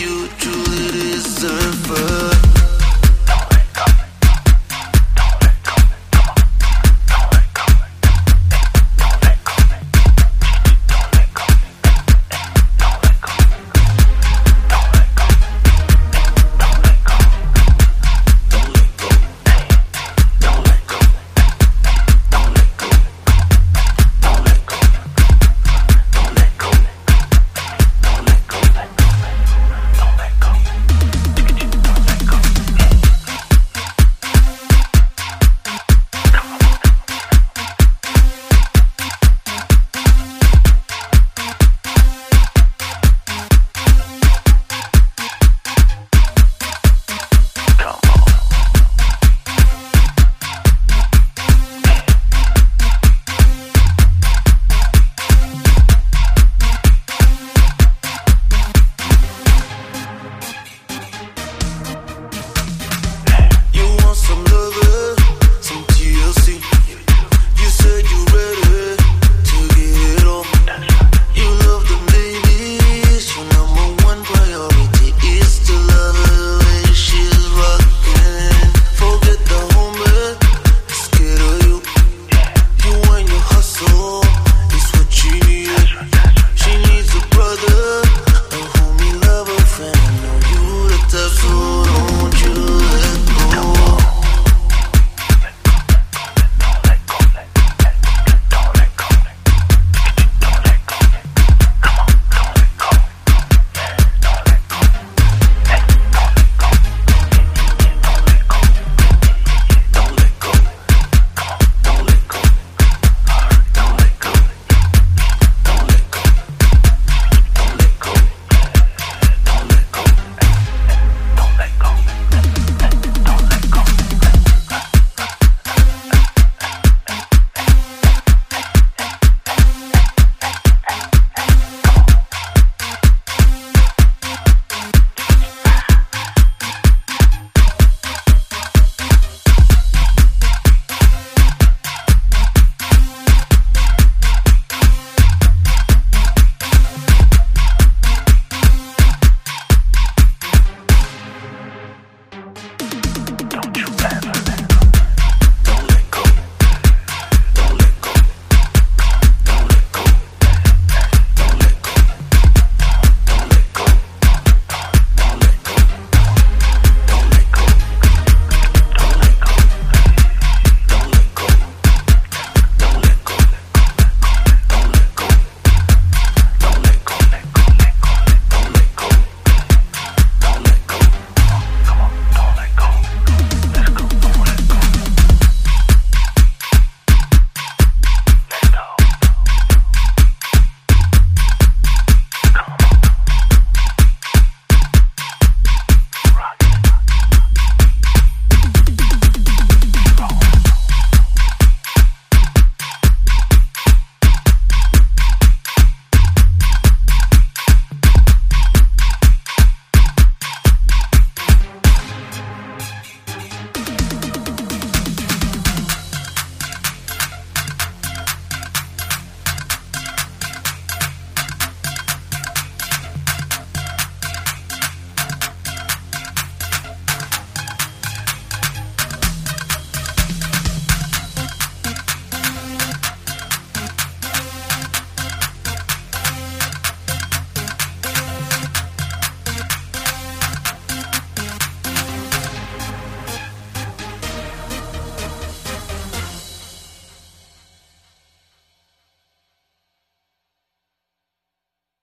you truly deserve.